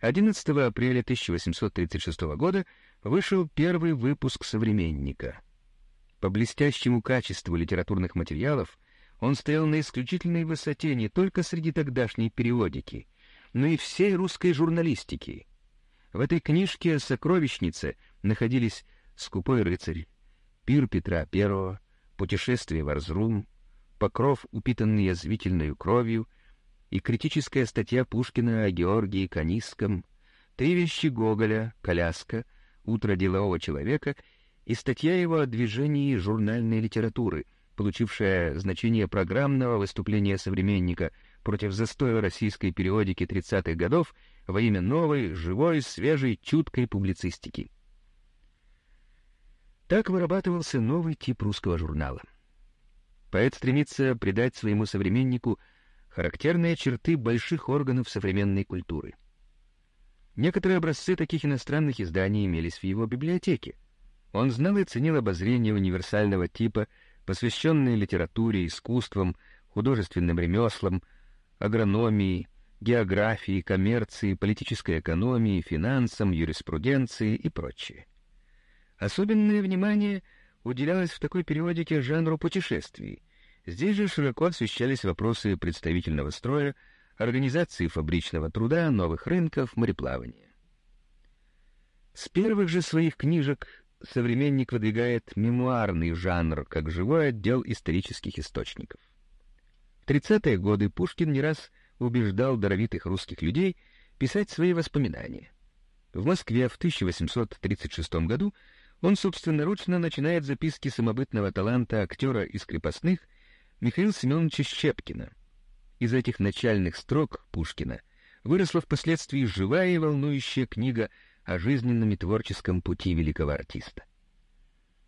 11 апреля 1836 года вышел первый выпуск «Современника». По блестящему качеству литературных материалов он стоял на исключительной высоте не только среди тогдашней периодики, но и всей русской журналистики. В этой книжке «Сокровищнице» находились «Скупой рыцарь», «Пир Петра I», «Путешествие в Арзрум», «Покров, упитанный язвительной кровью», и критическая статья Пушкина о Георгии Каниском, три вещи Гоголя, «Коляска», «Утро делового человека» и статья его о движении журнальной литературы, получившая значение программного выступления современника против застоя российской периодики 30-х годов во имя новой, живой, свежей, чуткой публицистики. Так вырабатывался новый тип русского журнала. Поэт стремится придать своему современнику – характерные черты больших органов современной культуры. Некоторые образцы таких иностранных изданий имелись в его библиотеке. Он знал и ценил обозрения универсального типа, посвященные литературе, искусствам, художественным ремеслам, агрономии, географии, коммерции, политической экономии, финансам, юриспруденции и прочее. Особенное внимание уделялось в такой периодике жанру путешествий, Здесь же широко освещались вопросы представительного строя, организации фабричного труда, новых рынков, мореплавания. С первых же своих книжек современник выдвигает мемуарный жанр как живой отдел исторических источников. В 30-е годы Пушкин не раз убеждал даровитых русских людей писать свои воспоминания. В Москве в 1836 году он собственноручно начинает записки самобытного таланта актера из крепостных Михаила Семеновича Щепкина. Из этих начальных строк Пушкина выросла впоследствии живая и волнующая книга о жизненном и творческом пути великого артиста.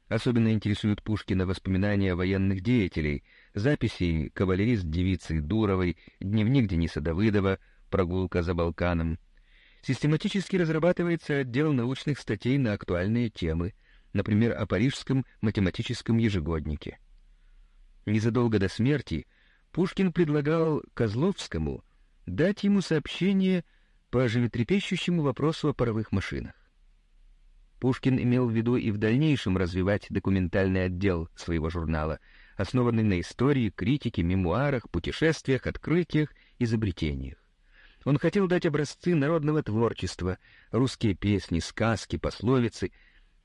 Особенно интересуют Пушкина воспоминания военных деятелей, записи кавалерист-девицы Дуровой, дневник Дениса Давыдова, прогулка за Балканом. Систематически разрабатывается отдел научных статей на актуальные темы, например, о парижском математическом ежегоднике. Незадолго до смерти Пушкин предлагал Козловскому дать ему сообщение по животрепещущему вопросу о паровых машинах. Пушкин имел в виду и в дальнейшем развивать документальный отдел своего журнала, основанный на истории, критике, мемуарах, путешествиях, открытиях, изобретениях. Он хотел дать образцы народного творчества, русские песни, сказки, пословицы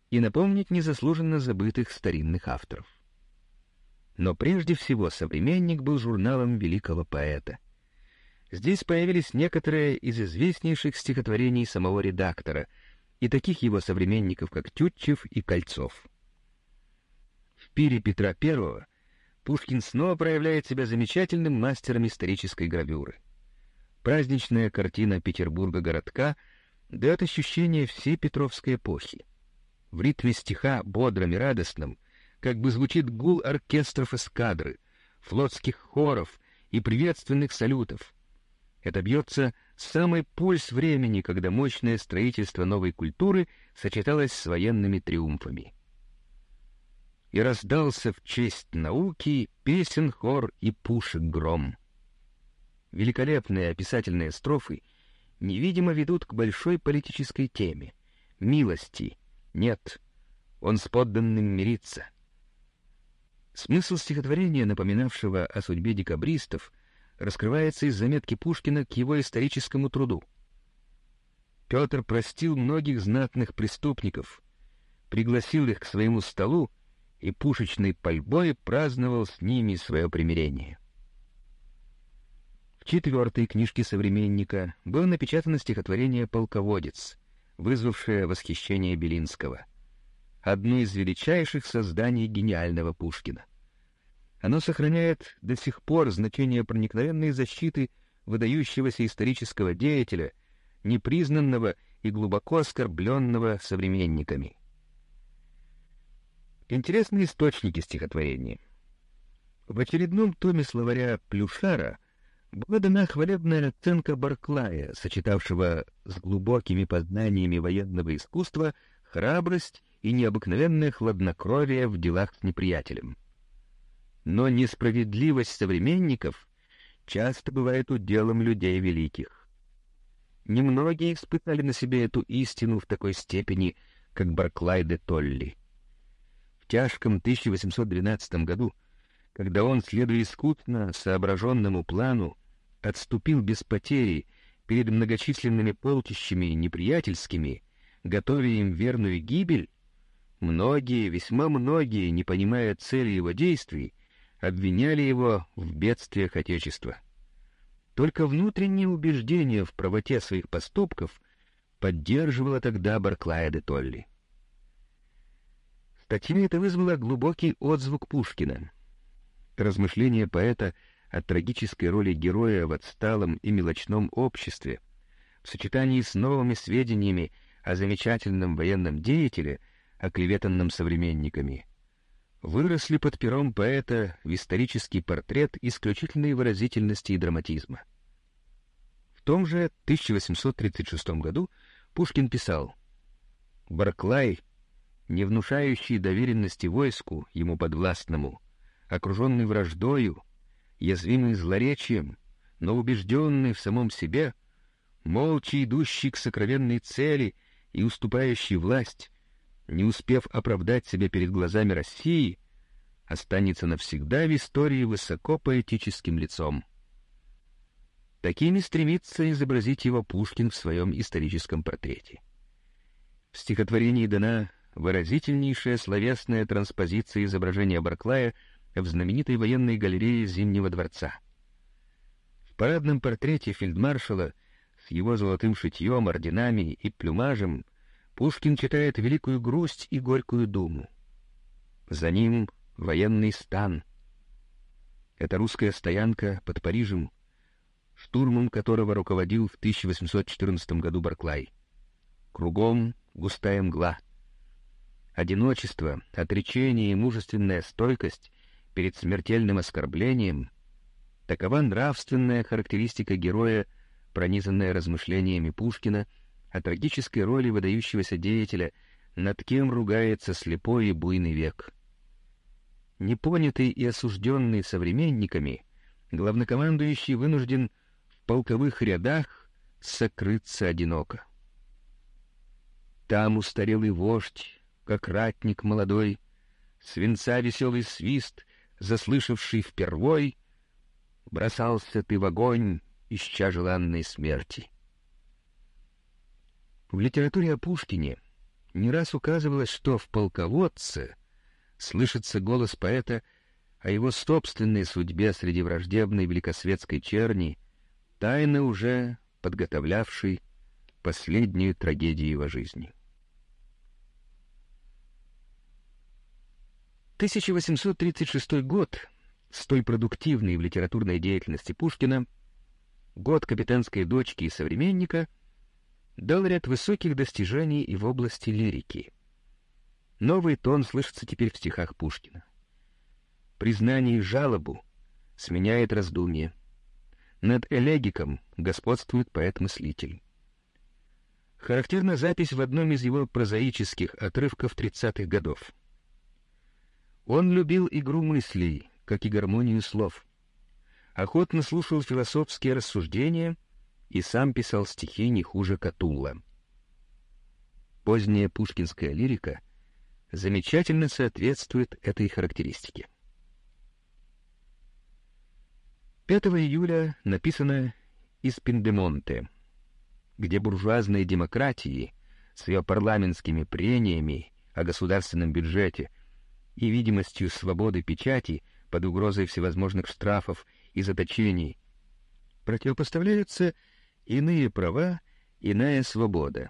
и напомнить незаслуженно забытых старинных авторов. Но прежде всего «Современник» был журналом великого поэта. Здесь появились некоторые из известнейших стихотворений самого редактора и таких его современников, как Тютчев и Кольцов. В пире Петра I Пушкин снова проявляет себя замечательным мастером исторической гравюры. Праздничная картина Петербурга городка дает ощущение всей Петровской эпохи. В ритме стиха, бодром и радостном, как бы звучит гул оркестров эскадры, флотских хоров и приветственных салютов. Это бьется самый пульс времени, когда мощное строительство новой культуры сочеталось с военными триумфами. И раздался в честь науки песен хор и пушек гром. Великолепные описательные строфы невидимо ведут к большой политической теме — милости. Нет, он с подданным мирится. Смысл стихотворения, напоминавшего о судьбе декабристов, раскрывается из заметки Пушкина к его историческому труду. Петр простил многих знатных преступников, пригласил их к своему столу и пушечной пальбой праздновал с ними свое примирение. В четвертой книжке «Современника» было напечатано стихотворение «Полководец», вызвавшее восхищение Белинского — одно из величайших созданий гениального Пушкина. Оно сохраняет до сих пор значение проникновенной защиты выдающегося исторического деятеля, непризнанного и глубоко оскорбленного современниками. Интересные источники стихотворения. В очередном томе словаря Плюшара была дана хвалебная оценка Барклая, сочетавшего с глубокими познаниями военного искусства храбрость и необыкновенное хладнокровие в делах с неприятелем. Но несправедливость современников часто бывает уделом людей великих. Немногие испытали на себе эту истину в такой степени, как Барклай де Толли. В тяжком 1812 году, когда он, следуя искутно соображенному плану, отступил без потери перед многочисленными полчищами неприятельскими, готовя им верную гибель, многие, весьма многие, не понимая цели его действий, обвиняли его в бедствиях Отечества. Только внутреннее убеждение в правоте своих поступков поддерживало тогда Барклая де Толли. Статья эта вызвала глубокий отзвук Пушкина. Размышления поэта о трагической роли героя в отсталом и мелочном обществе в сочетании с новыми сведениями о замечательном военном деятеле, оклеветанном современниками, выросли под пером поэта в исторический портрет исключительной выразительности и драматизма. В том же 1836 году Пушкин писал «Барклай, не внушающий доверенности войску, ему подвластному, окруженный враждою, язвимый злоречием, но убежденный в самом себе, молча идущий к сокровенной цели и уступающий власть, не успев оправдать себя перед глазами России, останется навсегда в истории высоко поэтическим лицом. Такими стремится изобразить его Пушкин в своем историческом портрете. В стихотворении дана выразительнейшая словесная транспозиция изображения Барклая в знаменитой военной галерее Зимнего дворца. В парадном портрете фельдмаршала с его золотым шитьем, орденами и плюмажем Пушкин читает великую грусть и горькую думу. За ним военный стан. Это русская стоянка под Парижем, штурмом которого руководил в 1814 году Барклай. Кругом густая мгла. Одиночество, отречение и мужественная стойкость перед смертельным оскорблением — такова нравственная характеристика героя, пронизанная размышлениями Пушкина — о трагической роли выдающегося деятеля, над кем ругается слепой и буйный век. Непонятый и осужденный современниками, главнокомандующий вынужден в полковых рядах сокрыться одиноко. Там устарелый вождь, как ратник молодой, свинца веселый свист, заслышавший впервой, бросался ты в огонь, ища желанной смерти. В литературе о Пушкине не раз указывалось, что в «Полководце» слышится голос поэта о его собственной судьбе среди враждебной великосветской черни, тайно уже подготовлявшей последнюю трагедию его жизни. 1836 год, столь продуктивный в литературной деятельности Пушкина, год капитанской дочки и современника — дал ряд высоких достижений и в области лирики. Новый тон слышится теперь в стихах Пушкина. Признание и жалобу сменяет раздумье. Над элегиком господствует поэт-мыслитель. Характерна запись в одном из его прозаических отрывков тридцатых годов. Он любил игру мыслей, как и гармонию слов. Охотно слушал философские рассуждения — и сам писал стихи не хуже Катулла. Поздняя пушкинская лирика замечательно соответствует этой характеристике. 5 июля написано из Пиндемонте, где буржуазные демократии с ее парламентскими прениями о государственном бюджете и видимостью свободы печати под угрозой всевозможных штрафов и заточений противопоставляются иные права, иная свобода.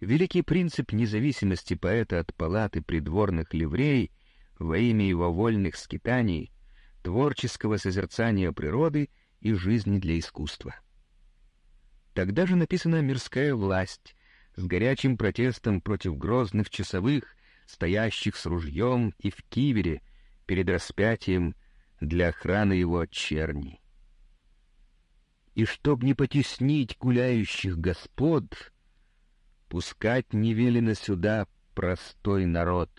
Великий принцип независимости поэта от палаты придворных ливрей во имя его вольных скитаний, творческого созерцания природы и жизни для искусства. Тогда же написана «Мирская власть» с горячим протестом против грозных часовых, стоящих с ружьем и в кивере перед распятием для охраны его от черни и чтоб не потеснить гуляющих господ, пускать не велено сюда простой народ.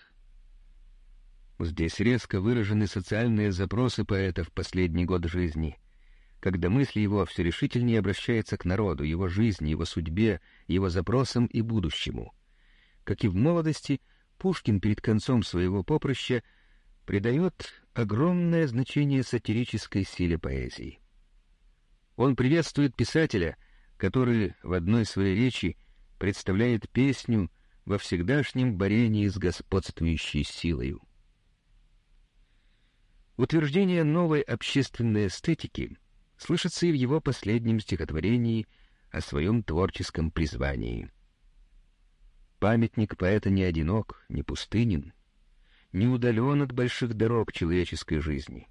Здесь резко выражены социальные запросы поэта в последний год жизни. когда мысли его все решительнее обращаются к народу, его жизни, его судьбе, его запросам и будущему. Как и в молодости, Пушкин перед концом своего поприща придает огромное значение сатирической силе поэзии. Он приветствует писателя, который в одной своей речи представляет песню во всегдашнем борении с господствующей силою. Утверждение новой общественной эстетики слышится и в его последнем стихотворении о своем творческом призвании. Памятник поэта не одинок, не пустынен, не удален от больших дорог человеческой жизни.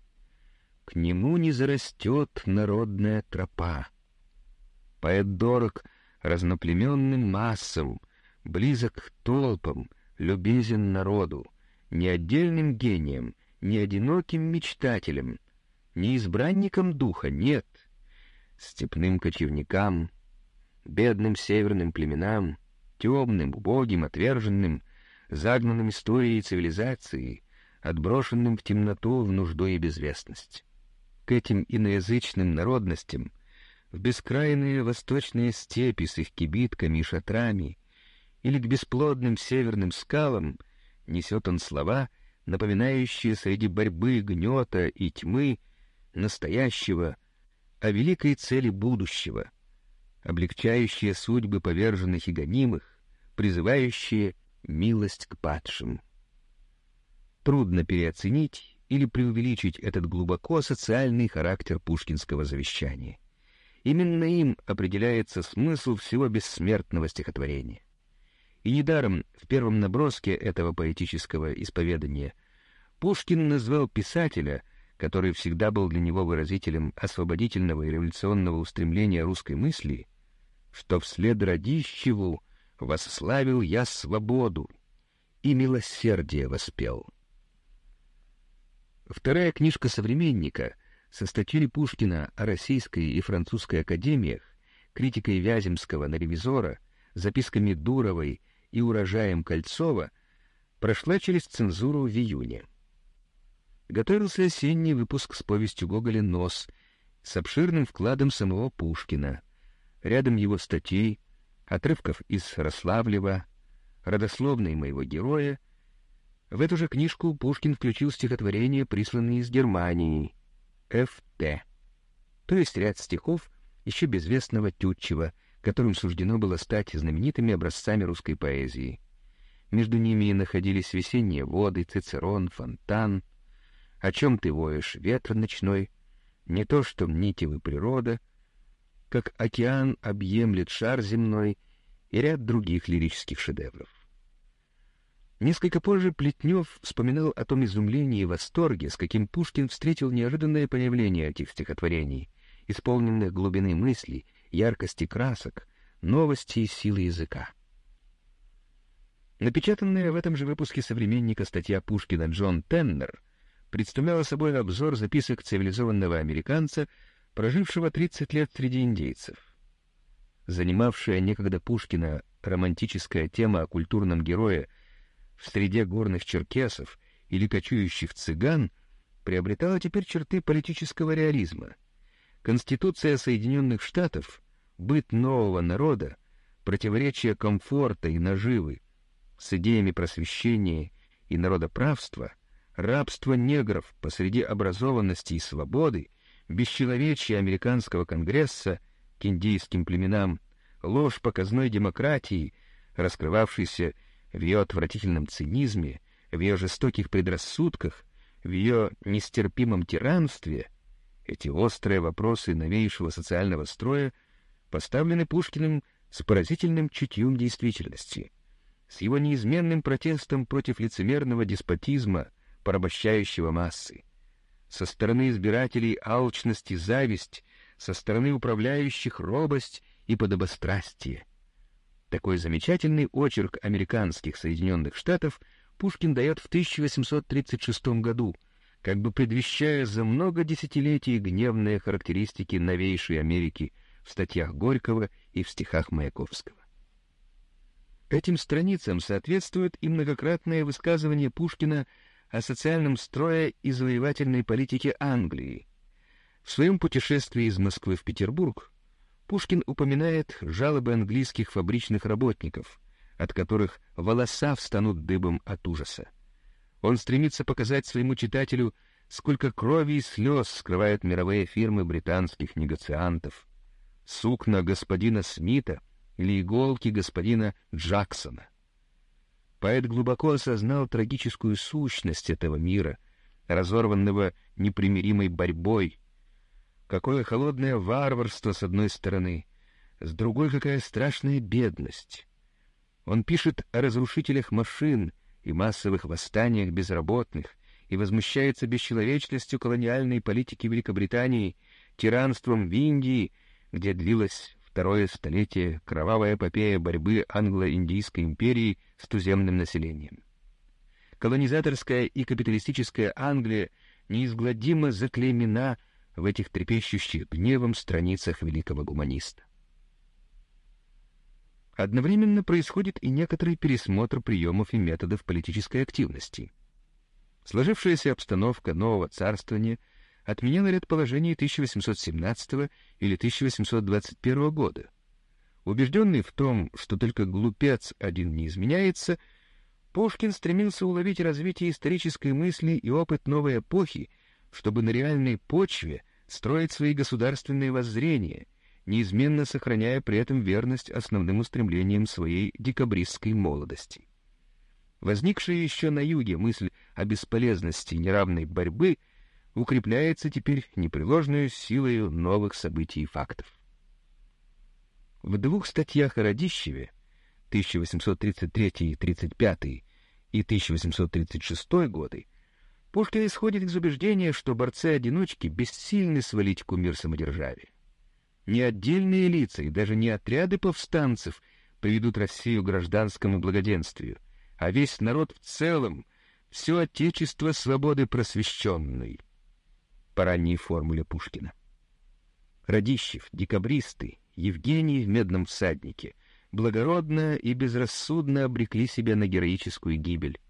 К нему не зарастет народная тропа. Поэт дорог разноплеменным массам, близок к толпам, любезен народу, не отдельным гением, не одиноким мечтателем, не избранником духа, нет, степным кочевникам, бедным северным племенам, темным, убогим, отверженным, загнанным историей и цивилизацией, отброшенным в темноту, в нужду и безвестность. К этим иноязычным народностям, в бескрайные восточные степи с их кибитками и шатрами, или к бесплодным северным скалам несет он слова, напоминающие среди борьбы, гнета и тьмы настоящего, о великой цели будущего, облегчающие судьбы поверженных и гонимых, призывающие милость к падшим. Трудно переоценить или преувеличить этот глубоко социальный характер пушкинского завещания. Именно им определяется смысл всего бессмертного стихотворения. И недаром в первом наброске этого поэтического исповедания Пушкин назвал писателя, который всегда был для него выразителем освободительного и революционного устремления русской мысли, что вслед Радищеву восславил я свободу и милосердие воспел. Вторая книжка современника со статьей Пушкина о российской и французской академиях, критикой Вяземского на ревизора, записками Дуровой и урожаем Кольцова прошла через цензуру в июне. Готовился осенний выпуск с повестью Гоголя «Нос» с обширным вкладом самого Пушкина. Рядом его статей, отрывков из Рославлева, родословной моего героя. В эту же книжку Пушкин включил стихотворение, присланные из Германии, Ф.Т., то есть ряд стихов еще безвестного Тютчева — которым суждено было стать знаменитыми образцами русской поэзии. Между ними находились весенние воды, Цицерон, фонтан. О чем ты воешь, ветер ночной? Не то, что мнитивы природа, как океан объемлет шар земной и ряд других лирических шедевров. Несколько позже Плетнев вспоминал о том изумлении и восторге, с каким Пушкин встретил неожиданное появление этих стихотворений, исполненных глубины мысли яркости красок, новости и силы языка. Напечатанная в этом же выпуске современника статья Пушкина Джон Теннер представляла собой обзор записок цивилизованного американца, прожившего 30 лет среди индейцев. Занимавшая некогда Пушкина романтическая тема о культурном герое в среде горных черкесов или кочующих цыган приобретала теперь черты политического реализма — Конституция Соединенных Штатов, быт нового народа, противоречие комфорта и наживы с идеями просвещения и народоправства, рабство негров посреди образованности и свободы, бесчеловечие американского конгресса к индийским племенам, ложь показной демократии, раскрывавшейся в ее отвратительном цинизме, в ее жестоких предрассудках, в ее нестерпимом тиранстве — эти острые вопросы новейшего социального строя поставлены Пушкиным с поразительным чутьем действительности, с его неизменным протестом против лицемерного деспотизма, порабощающего массы. Со стороны избирателей алчность и зависть, со стороны управляющих робость и подобострастие. Такой замечательный очерк американских Соединенных Штатов Пушкин дает в 1836 году — как бы предвещая за много десятилетий гневные характеристики новейшей Америки в статьях Горького и в стихах Маяковского. Этим страницам соответствует и многократное высказывание Пушкина о социальном строе и завоевательной политике Англии, В своем путешествии из Москвы в Петербург Пушкин упоминает жалобы английских фабричных работников, от которых волоса встанут дыбом от ужаса. Он стремится показать своему читателю, сколько крови и слез скрывают мировые фирмы британских негациантов. Сукна господина Смита или иголки господина Джексона. Поэт глубоко осознал трагическую сущность этого мира, разорванного непримиримой борьбой. Какое холодное варварство с одной стороны, с другой какая страшная бедность. Он пишет о разрушителях машин и массовых восстаниях безработных и возмущается бесчеловечностью колониальной политики Великобритании, тиранством в Индии, где длилось второе столетие кровавая эпопея борьбы англо-индийской империи с туземным населением. Колонизаторская и капиталистическая Англия неизгладимо заклеймена в этих трепещущих гневом страницах великого гуманиста. Одновременно происходит и некоторый пересмотр приемов и методов политической активности. Сложившаяся обстановка нового царствования отменяла ряд положений 1817 или 1821 года. Убежденный в том, что только глупец один не изменяется, Пушкин стремился уловить развитие исторической мысли и опыт новой эпохи, чтобы на реальной почве строить свои государственные воззрения — неизменно сохраняя при этом верность основным устремлениям своей декабристской молодости. Возникшая еще на юге мысль о бесполезности неравной борьбы укрепляется теперь непреложной силой новых событий и фактов. В двух статьях о Радищеве 1833-35 и 1836 годы Пушкин исходит из убеждения, что борцы-одиночки бессильны свалить кумир самодержавия. Не отдельные лица и даже не отряды повстанцев приведут Россию к гражданскому благоденствию, а весь народ в целом, все отечество свободы просвещенной. По ранней Пушкина. Радищев, декабристы, Евгений в «Медном всаднике» благородно и безрассудно обрекли себя на героическую гибель.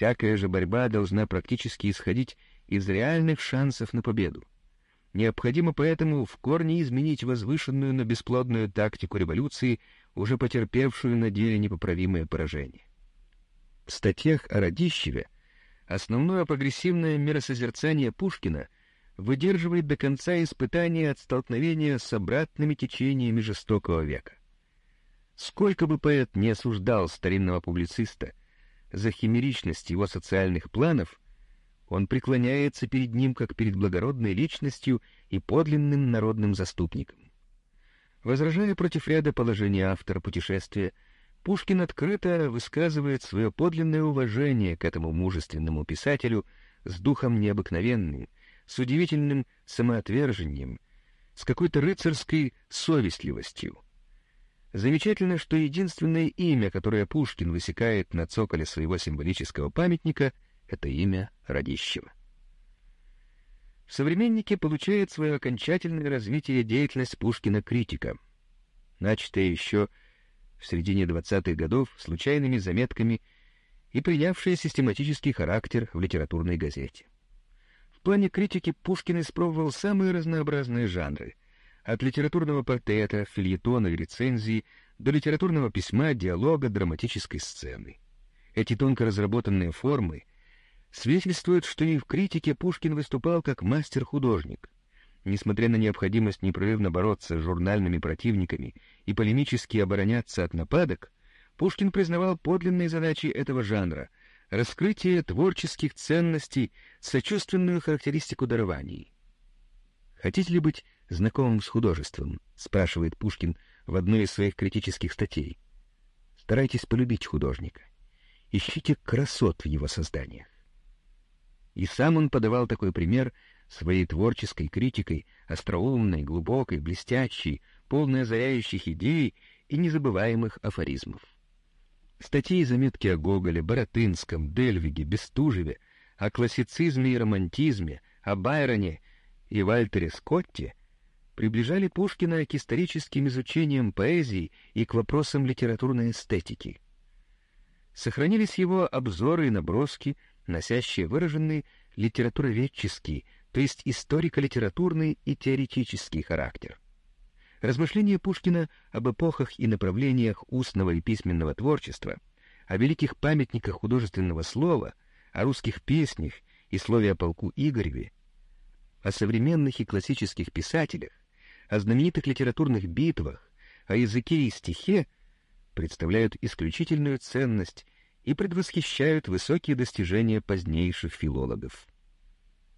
Всякая же борьба должна практически исходить из реальных шансов на победу. Необходимо поэтому в корне изменить возвышенную, но бесплодную тактику революции, уже потерпевшую на деле непоправимое поражение. В статьях о Радищеве основное прогрессивное миросозерцание Пушкина выдерживает до конца испытания от столкновения с обратными течениями жестокого века. Сколько бы поэт не осуждал старинного публициста за химеричность его социальных планов, он преклоняется перед ним как перед благородной личностью и подлинным народным заступником. Возражая против ряда положений автора путешествия, Пушкин открыто высказывает свое подлинное уважение к этому мужественному писателю с духом необыкновенным, с удивительным самоотвержением, с какой-то рыцарской совестливостью. Замечательно, что единственное имя, которое Пушкин высекает на цоколе своего символического памятника — это имя Радищева. В «Современнике» получает свое окончательное развитие деятельность Пушкина-критика, начатая еще в середине 20-х годов случайными заметками и принявшая систематический характер в литературной газете. В плане критики Пушкин испробовал самые разнообразные жанры, от литературного портрета, фильетона и рецензии до литературного письма, диалога, драматической сцены. Эти тонко разработанные формы свидетельствует, что и в критике Пушкин выступал как мастер-художник. Несмотря на необходимость непрерывно бороться с журнальными противниками и полемически обороняться от нападок, Пушкин признавал подлинные задачи этого жанра — раскрытие творческих ценностей, сочувственную характеристику дарований. «Хотите ли быть знакомым с художеством?» — спрашивает Пушкин в одной из своих критических статей. «Старайтесь полюбить художника. Ищите красот в его созданиях. И сам он подавал такой пример своей творческой критикой, остроумной, глубокой, блестящей, полной озаряющих идей и незабываемых афоризмов. Статьи и заметки о Гоголе, Боротынском, Дельвиге, Бестужеве, о классицизме и романтизме, о Байроне и Вальтере Скотте приближали Пушкина к историческим изучениям поэзии и к вопросам литературной эстетики. Сохранились его обзоры и наброски носящие выраженный литературоведческий, то есть историко-литературный и теоретический характер. Размышления Пушкина об эпохах и направлениях устного и письменного творчества, о великих памятниках художественного слова, о русских песнях и слове о полку Игореве, о современных и классических писателях, о знаменитых литературных битвах, о языке и стихе представляют исключительную ценность и предвосхищают высокие достижения позднейших филологов.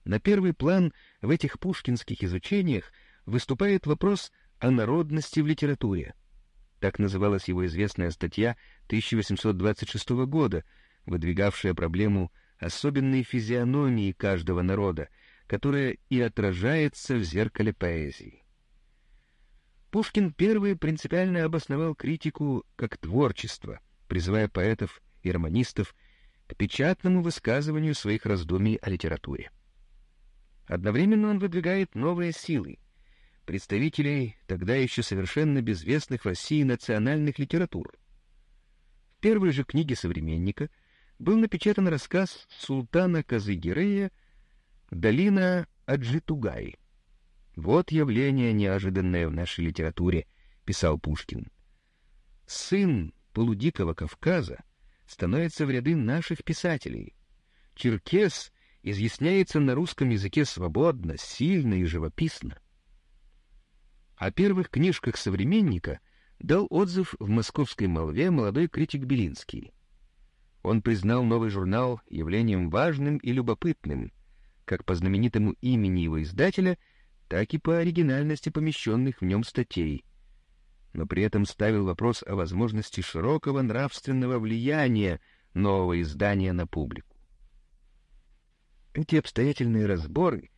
На первый план в этих пушкинских изучениях выступает вопрос о народности в литературе. Так называлась его известная статья 1826 года, выдвигавшая проблему особенной физиономии каждого народа, которая и отражается в зеркале поэзии. Пушкин первый принципиально обосновал критику как творчество, призывая поэтов и романистов к печатному высказыванию своих раздумий о литературе. Одновременно он выдвигает новые силы, представителей тогда еще совершенно безвестных в России национальных литератур. В первой же книге «Современника» был напечатан рассказ султана Казыгирея «Долина Аджитугай». «Вот явление неожиданное в нашей литературе», — писал Пушкин. «Сын полудикого Кавказа становится в ряды наших писателей. Черкес изъясняется на русском языке свободно, сильно и живописно. О первых книжках современника дал отзыв в московской молве молодой критик Белинский. Он признал новый журнал явлением важным и любопытным, как по знаменитому имени его издателя, так и по оригинальности помещенных в нем статей, но при этом ставил вопрос о возможности широкого нравственного влияния нового издания на публику. Эти обстоятельные разборы,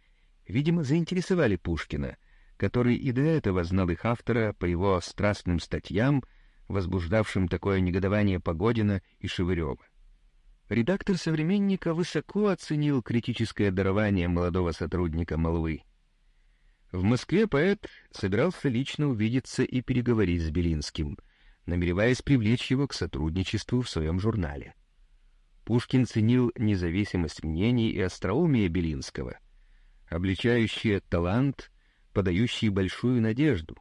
видимо, заинтересовали Пушкина, который и до этого знал их автора по его страстным статьям, возбуждавшим такое негодование Погодина и Шевырева. Редактор «Современника» высоко оценил критическое дарование молодого сотрудника Молвы. В Москве поэт собирался лично увидеться и переговорить с Белинским, намереваясь привлечь его к сотрудничеству в своем журнале. Пушкин ценил независимость мнений и остроумие Белинского, обличающие талант, подающий большую надежду.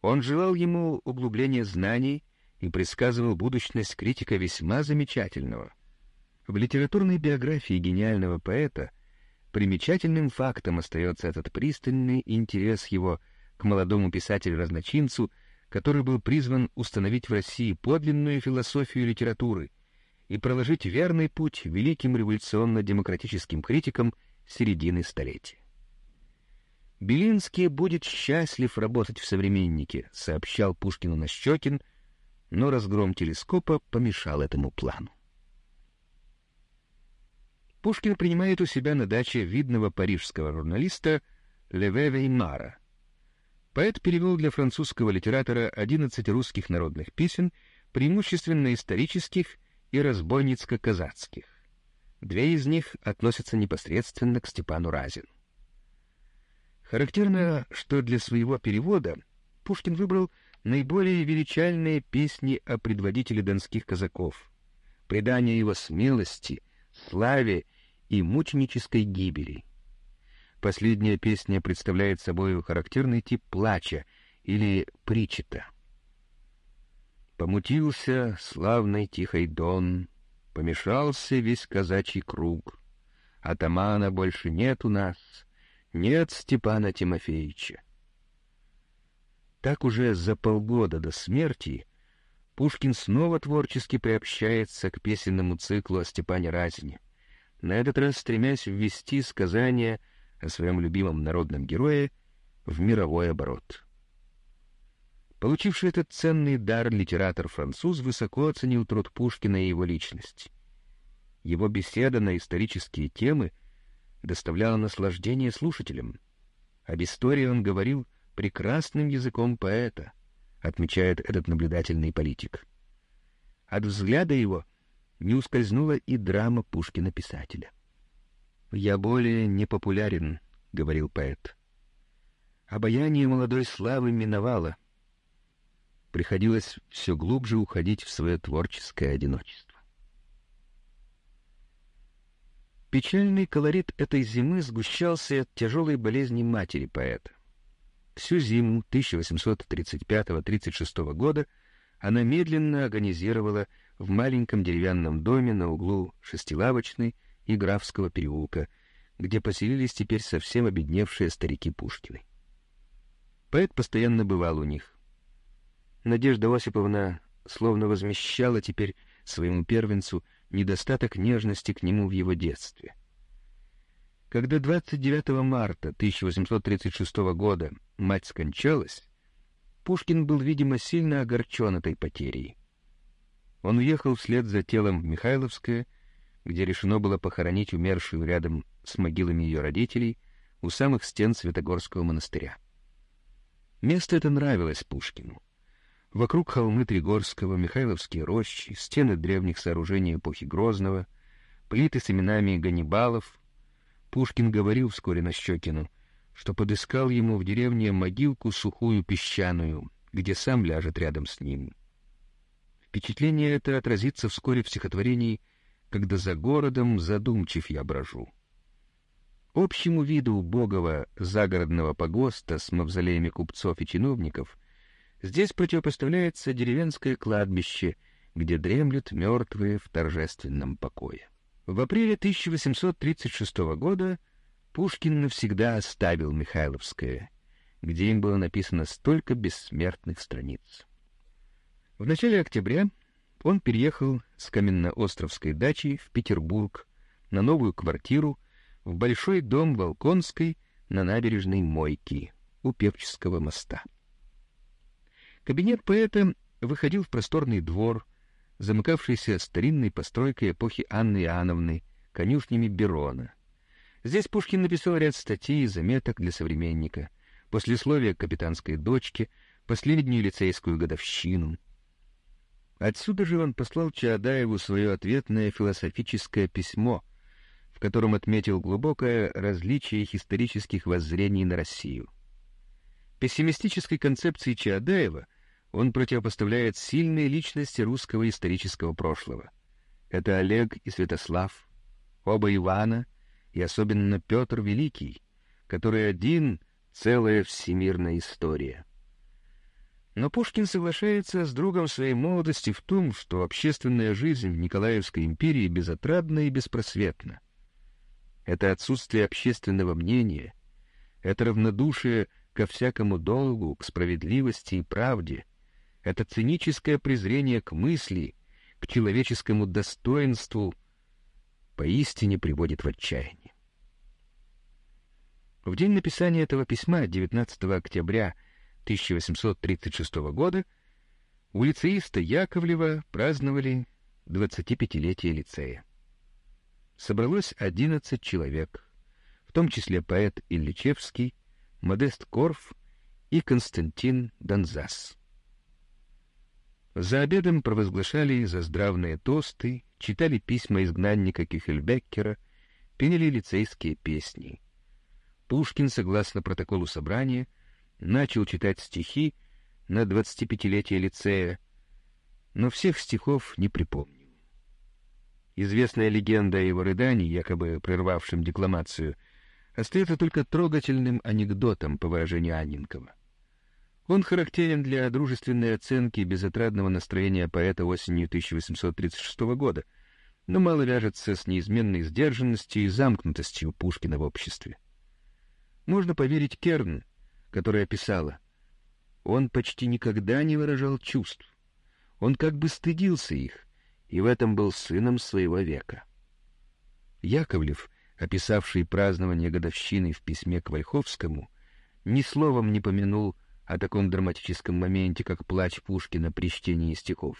Он желал ему углубления знаний и предсказывал будущность критика весьма замечательного. В литературной биографии гениального поэта примечательным фактом остается этот пристальный интерес его к молодому писателю-разночинцу, который был призван установить в России подлинную философию литературы — и проложить верный путь великим революционно-демократическим критикам середины столетия. «Белинский будет счастлив работать в «Современнике», — сообщал Пушкину Нащекин, но разгром телескопа помешал этому плану. Пушкин принимает у себя на даче видного парижского журналиста Леве Веймара. Поэт перевел для французского литератора 11 русских народных песен, преимущественно исторических и разбойницко-казацких. Две из них относятся непосредственно к Степану Разину. Характерно, что для своего перевода Пушкин выбрал наиболее величальные песни о предводителе донских казаков, предание его смелости, славе и мученической гибели. Последняя песня представляет собой характерный тип плача или причета — Помутился славный тихий дон, Помешался весь казачий круг. Атамана больше нет у нас, Нет Степана Тимофеевича. Так уже за полгода до смерти Пушкин снова творчески приобщается к песенному циклу о Степане Разине, на этот раз стремясь ввести сказание о своем любимом народном герое в мировой оборот. Получивший этот ценный дар литератор-француз высоко оценил труд Пушкина и его личность. Его беседа на исторические темы доставляла наслаждение слушателям. Об истории он говорил прекрасным языком поэта, отмечает этот наблюдательный политик. От взгляда его не ускользнула и драма Пушкина-писателя. «Я более не популярен», — говорил поэт. «Обаяние молодой славы миновало» приходилось все глубже уходить в свое творческое одиночество. Печальный колорит этой зимы сгущался от тяжелой болезни матери поэта. Всю зиму 1835-36 года она медленно агонизировала в маленьком деревянном доме на углу Шестилавочной и Графского переулка, где поселились теперь совсем обедневшие старики Пушкины. Поэт постоянно бывал у них. Надежда Осиповна словно возмещала теперь своему первенцу недостаток нежности к нему в его детстве. Когда 29 марта 1836 года мать скончалась, Пушкин был, видимо, сильно огорчен этой потерей. Он уехал вслед за телом в Михайловское, где решено было похоронить умершую рядом с могилами ее родителей у самых стен Святогорского монастыря. Место это нравилось Пушкину. Вокруг холмы Тригорского, Михайловские рощи, стены древних сооружений эпохи Грозного, плиты с именами Ганнибалов. Пушкин говорил вскоре на Нащекину, что подыскал ему в деревне могилку сухую песчаную, где сам ляжет рядом с ним. Впечатление это отразится вскоре в стихотворении «Когда за городом задумчив я брожу». Общему виду убогого загородного погоста с мавзолеями купцов и чиновников здесь противопоставляется деревенское кладбище, где дремлют мертвые в торжественном покое. В апреле 1836 года Пушкин навсегда оставил Михайловское, где им было написано столько бессмертных страниц. В начале октября он переехал с Каменноостровской дачи в Петербург на новую квартиру в большой дом Волконской на набережной Мойки у Певческого моста. Кабинет поэта выходил в просторный двор, замыкавшийся старинной постройкой эпохи Анны Иоанновны, конюшнями Берона. Здесь Пушкин написал ряд статей и заметок для современника, послесловие капитанской дочке, последнюю лицейскую годовщину — Отсюда же он послал Чаадаеву свое ответное философическое письмо, в котором отметил глубокое различие их исторических воззрений на Россию. Пессимистической концепции Чаадаева он противопоставляет сильные личности русского исторического прошлого. Это Олег и Святослав, оба Ивана и особенно Петр Великий, который один — целая всемирная история. Но Пушкин соглашается с другом своей молодости в том, что общественная жизнь в Николаевской империи безотрадна и беспросветна. Это отсутствие общественного мнения, это равнодушие ко всякому долгу, к справедливости и правде, это циническое презрение к мысли, к человеческому достоинству поистине приводит в отчаяние. В день написания этого письма, 19 октября 1836 года у лицеиста Яковлева праздновали 25-летие лицея. Собралось 11 человек, в том числе поэт Ильичевский, Модест Корф и Константин Донзас. За обедом провозглашали заздравные тосты, читали письма изгнанника Кюхельбеккера, пели лицейские песни. Пушкин, согласно протоколу собрания, начал читать стихи на 25-летие лицея, но всех стихов не припомнил. Известная легенда о его рыдании, якобы прервавшем декламацию, остается только трогательным анекдотом, по выражению Анненкова. Он характерен для дружественной оценки безотрадного настроения поэта осенью 1836 года, но мало вяжется с неизменной сдержанностью и замкнутостью Пушкина в обществе. Можно поверить Керн, которая писала, «Он почти никогда не выражал чувств. Он как бы стыдился их, и в этом был сыном своего века». Яковлев, описавший празднование годовщины в письме к Вольховскому, ни словом не помянул о таком драматическом моменте, как плач Пушкина при чтении стихов.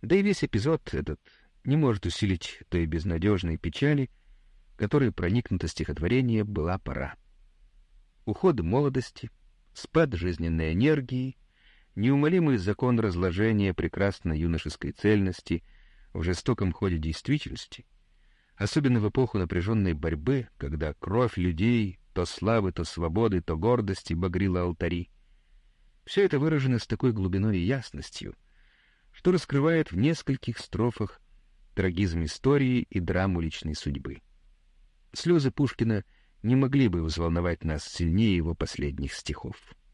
Да и весь эпизод этот не может усилить той безнадежной печали, которой проникнуто стихотворение была пора уход молодости, спад жизненной энергии, неумолимый закон разложения прекрасной юношеской цельности в жестоком ходе действительности, особенно в эпоху напряженной борьбы, когда кровь людей то славы, то свободы, то гордости багрила алтари. Все это выражено с такой глубиной и ясностью, что раскрывает в нескольких строфах трагизм истории и драму личной судьбы. Слезы Пушкина не могли бы взволновать нас сильнее его последних стихов.